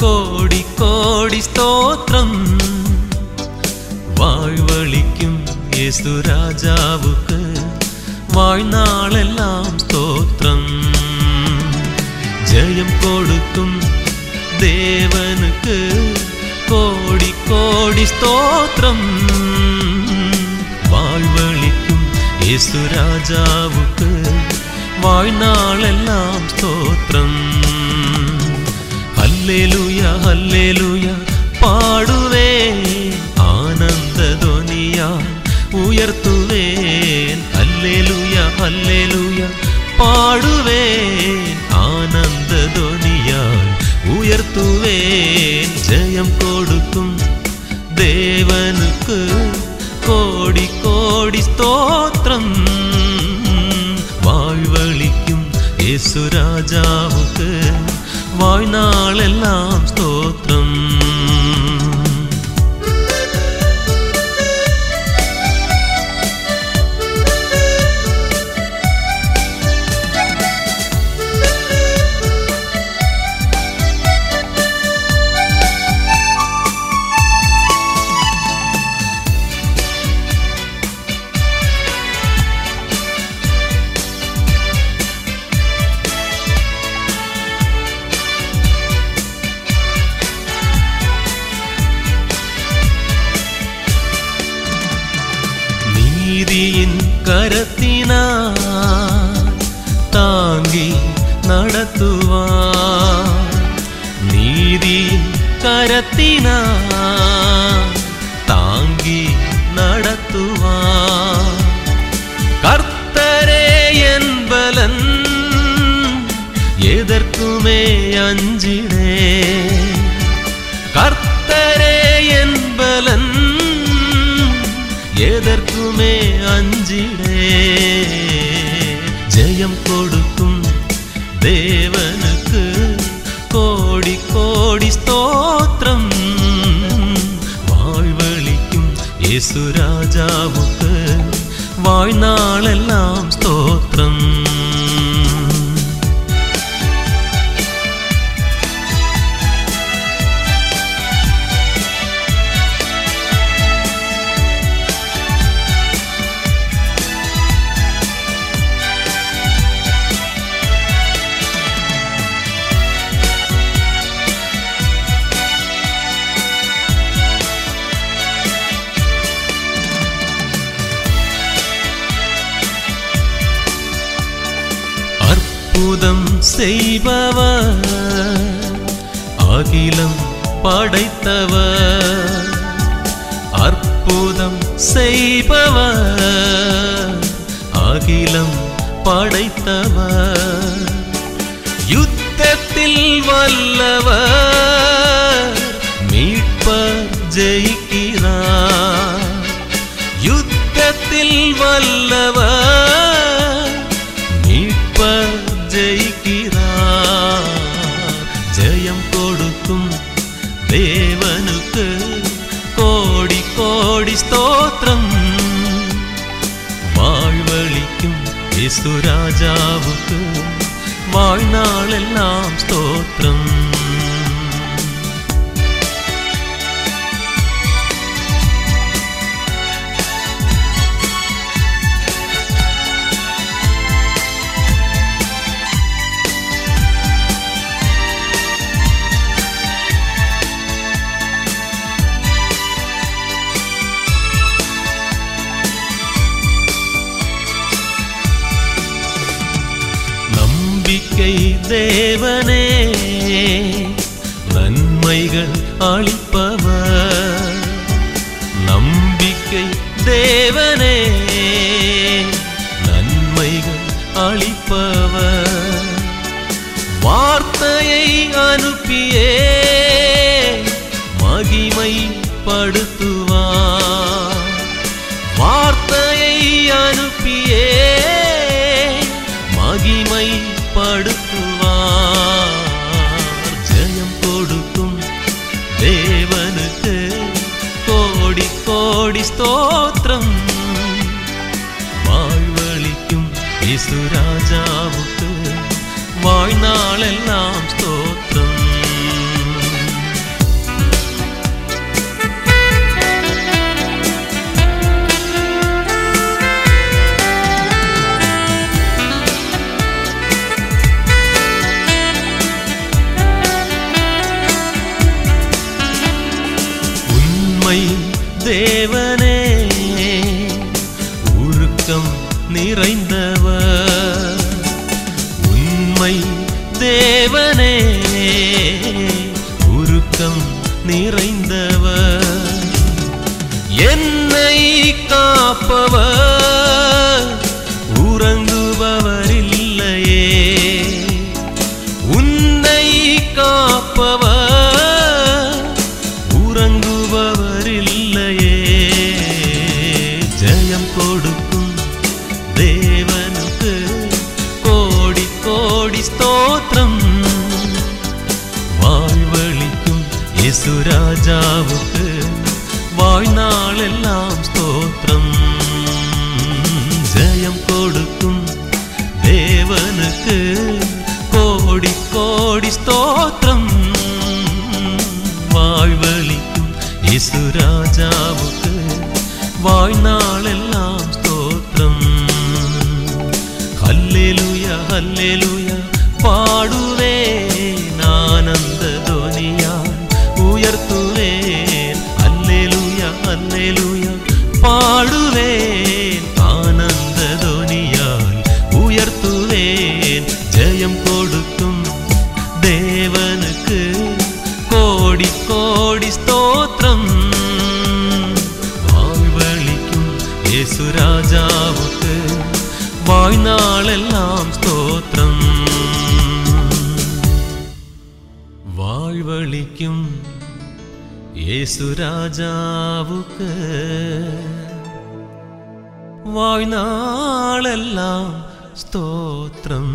കോടി കോടി സ്തോത്രം. വാഴ്വളിക്കും യേസുരാജാവുക്ക് വാഴ്നാളെല്ലാം സ്തോത്രം. ജയം കൊടുക്കും ദേവനുക്ക് കോടി കോടി സ്തോത്രം. വാഴ്വളിക്കും യേസുരാജാവുക്ക് വാഴ്നാളെല്ലാം സ്തോത്രം. Hallelujah hallelujah. പാടുവേ ആനന്ദധ്വനിയാ. ഉയർത്തുവേ ഹല്ലേലൂയ ഹല്ലേലൂയ. പാടുവേ ആനന്ദധ്വനിയാൽ ഉയർത്തുവേ ജയം കൊടുക്കും ദേവനുക്ക്. കോടി കോടി സ്തോത്രം. വാഴ്വളിക്കും യേസുരാജാവുക്ക് വാഴ്നാളെല്ലാം സ്തോത്രം தாங்கி நடத்துவார் நீதியின் கரத்தினா தாங்கி நடத்துவார் கர்த்தரே என்பலன் எதற்குமே அஞ்சிடே கர்த்தரே என்பலன் எதற்குமே அஞ்சிடே ஜெயம் கொடு தேவனுக்கு கோடி கோடி ஸ்தோத்திரம் வாழ்வழிக்கும் യേസുരാജാവുക്ക് வாழ்நாளெல்லாம் ஸ்தோத்திரம் அற்புதம் செய்பவர் அகிலம் படைத்தவர். அற்புதம் செய்பவர் அகிலம் படைத்தவர். யுத்தத்தில் வல்லவர் மீட்பர் ஜெயிக்கிறார். யுத்தத்தில் வல்லவர் வாழ்வழிக்கும் യേസുരാജാവുക്ക് வாழ்நாளெல்லாம் ஸ்தோத்திரம் தேவனே நன்மைகள் அளிப்பவர் യേശുരാജാവുക്ക് வாழ்நாளெல்லாம் ஸ்தோத்திரம் உண்மை தேவனே உருக்கம் நிறைந்த காப்பவர் உறங்குபவர் இல்லையே உன்னை காப்பவர் உறங்குபவர் இல்லையே ஜெயம் கொடுக்கும் தேவனுக்கு கோடி கோடி ஸ்தோத்திரம். வாழ்வழிக்கும் யேசுராஜாவுக்கு യേശുരാജാവുക്ക് വാഴ്നാളെല്ലാം സ്തോത്രം. ഹല്ലേലുയ ഹല്ലേലുയ പാടുവേൻ ആനന്ദധ്വനിയാൽ ഉയർത്തുവേ. ഹല്ലേലുയ ഹല്ലേലുയ പാടുവേ യേശു രാജാവുക്ക് വാഴ്നാളെല്ലാം സ്തോത്രം. വാഴ്വളിക്കും യേശു രാജാവുക്ക് വാഴ്നാളെല്ലാം സ്തോത്രം.